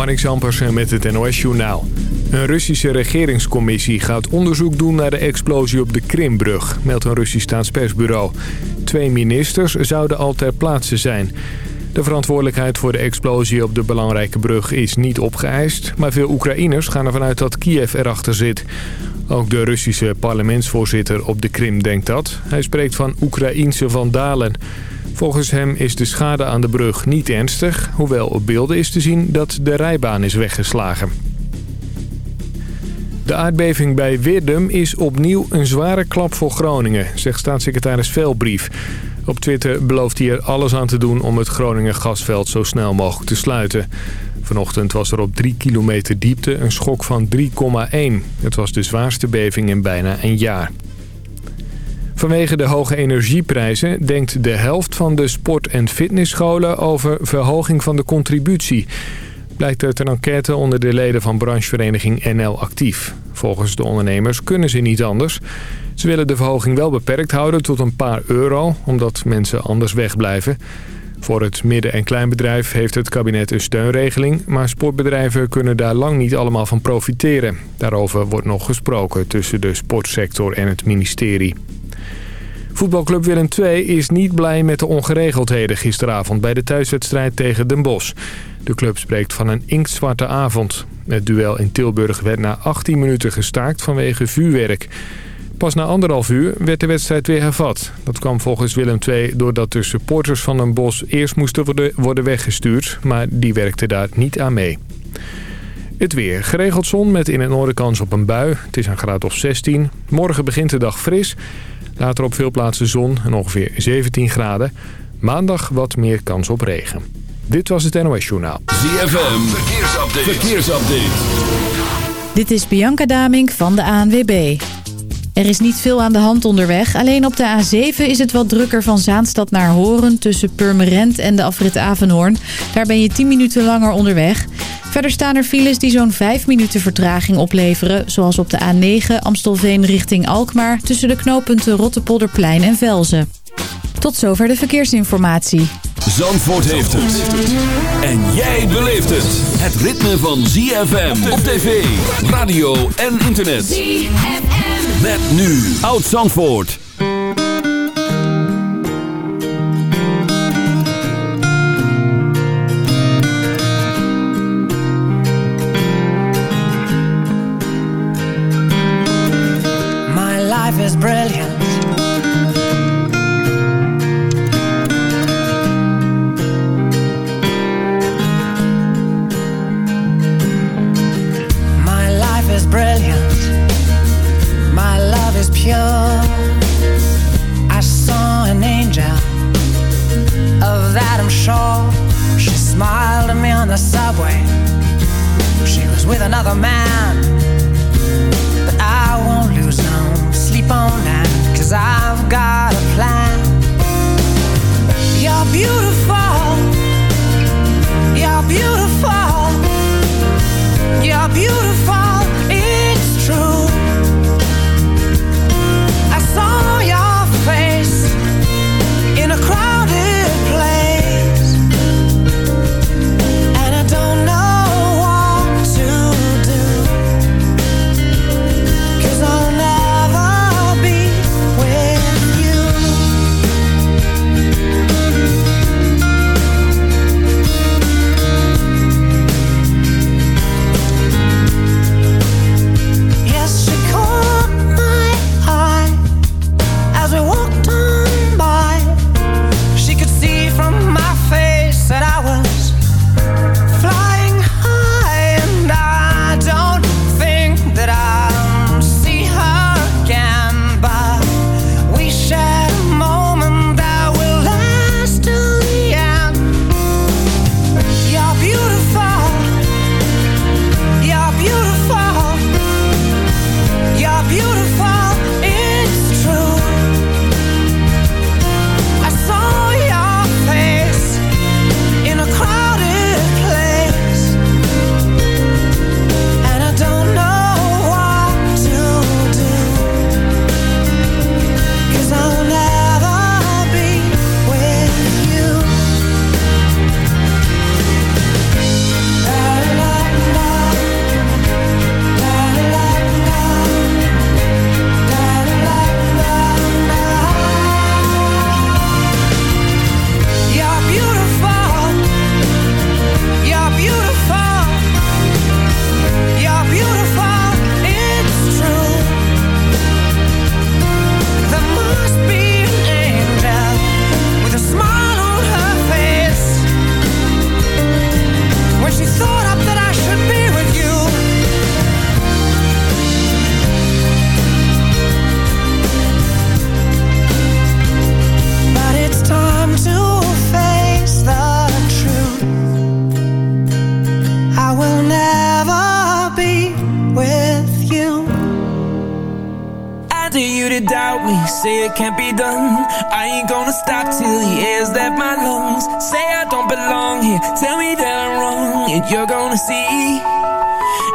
Marnix Ampersen met het NOS-journaal. Een Russische regeringscommissie gaat onderzoek doen naar de explosie op de Krimbrug, meldt een Russisch staatspersbureau. Twee ministers zouden al ter plaatse zijn. De verantwoordelijkheid voor de explosie op de belangrijke brug is niet opgeëist... maar veel Oekraïners gaan ervan uit dat Kiev erachter zit. Ook de Russische parlementsvoorzitter op de Krim denkt dat. Hij spreekt van Oekraïense vandalen. Volgens hem is de schade aan de brug niet ernstig... hoewel op beelden is te zien dat de rijbaan is weggeslagen. De aardbeving bij Weerdum is opnieuw een zware klap voor Groningen, zegt staatssecretaris Velbrief. Op Twitter belooft hij er alles aan te doen om het Groningen gasveld zo snel mogelijk te sluiten. Vanochtend was er op 3 kilometer diepte een schok van 3,1. Het was de zwaarste beving in bijna een jaar. Vanwege de hoge energieprijzen denkt de helft van de sport- en fitnessscholen over verhoging van de contributie. Blijkt uit een enquête onder de leden van branchevereniging NL Actief. Volgens de ondernemers kunnen ze niet anders. Ze willen de verhoging wel beperkt houden tot een paar euro, omdat mensen anders wegblijven. Voor het midden- en kleinbedrijf heeft het kabinet een steunregeling... maar sportbedrijven kunnen daar lang niet allemaal van profiteren. Daarover wordt nog gesproken tussen de sportsector en het ministerie. Voetbalclub Willem II is niet blij met de ongeregeldheden gisteravond... bij de thuiswedstrijd tegen Den Bosch. De club spreekt van een inktzwarte avond. Het duel in Tilburg werd na 18 minuten gestaakt vanwege vuurwerk... Pas na anderhalf uur werd de wedstrijd weer hervat. Dat kwam volgens Willem II doordat de supporters van een bos eerst moesten worden weggestuurd. Maar die werkte daar niet aan mee. Het weer. Geregeld zon met in het noorden kans op een bui. Het is een graad of 16. Morgen begint de dag fris. Later op veel plaatsen zon en ongeveer 17 graden. Maandag wat meer kans op regen. Dit was het NOS Journaal. ZFM. Verkeersupdate. Verkeersupdate. Dit is Bianca Damink van de ANWB. Er is niet veel aan de hand onderweg. Alleen op de A7 is het wat drukker van Zaanstad naar Horen... tussen Purmerend en de afrit Avenhoorn. Daar ben je 10 minuten langer onderweg. Verder staan er files die zo'n 5 minuten vertraging opleveren... zoals op de A9 Amstelveen richting Alkmaar... tussen de knooppunten Rottepolderplein en Velzen. Tot zover de verkeersinformatie. Zandvoort heeft het. En jij beleeft het. Het ritme van ZFM op tv, radio en internet. ZFM. Met nu Oud Zandvoort. My life is brilliant. Say it can't be done. I ain't gonna stop till the air's left my lungs. Say I don't belong here, tell me that I'm wrong, and you're gonna see.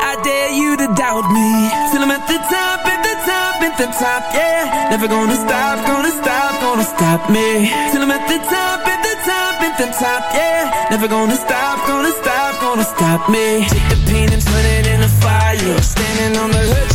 I dare you to doubt me, till I'm at the top, at the top, at the top, yeah. Never gonna stop, gonna stop, gonna stop me, till I'm at the top, at the top, at the top, yeah. Never gonna stop, gonna stop, gonna stop me. Take the pain and turn it into fire. Standing on the you're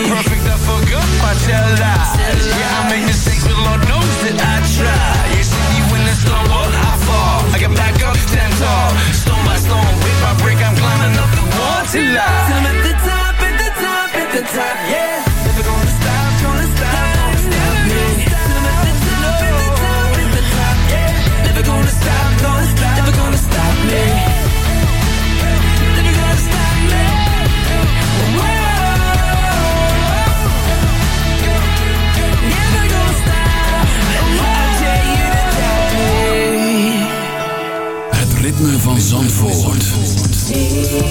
I'm perfect, I forgot my tell lies Yeah, I make mistakes but Lord knows that I try. You see me when it's slow, I fall. I get back up, stand tall. Stone by stone, brick by brick I'm climbing up the wall till I I'm at the top, at the top, at the top, yeah.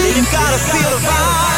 You gotta feel the vibe.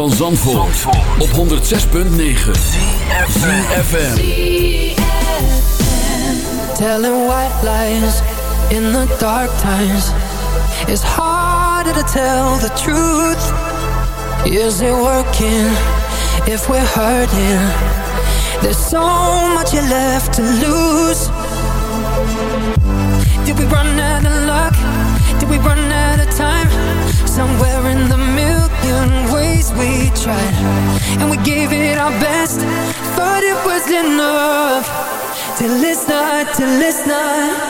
Van Zandvoort, op 106.9 CFFM Telling white lies in the dark times. It's harder to tell the truth. Is it working if we're hurting? There's so much left to lose. Did we run out of luck? Did we run out of time? Somewhere in the million ways we tried And we gave it our best. But it was enough. Till it's not, till it's not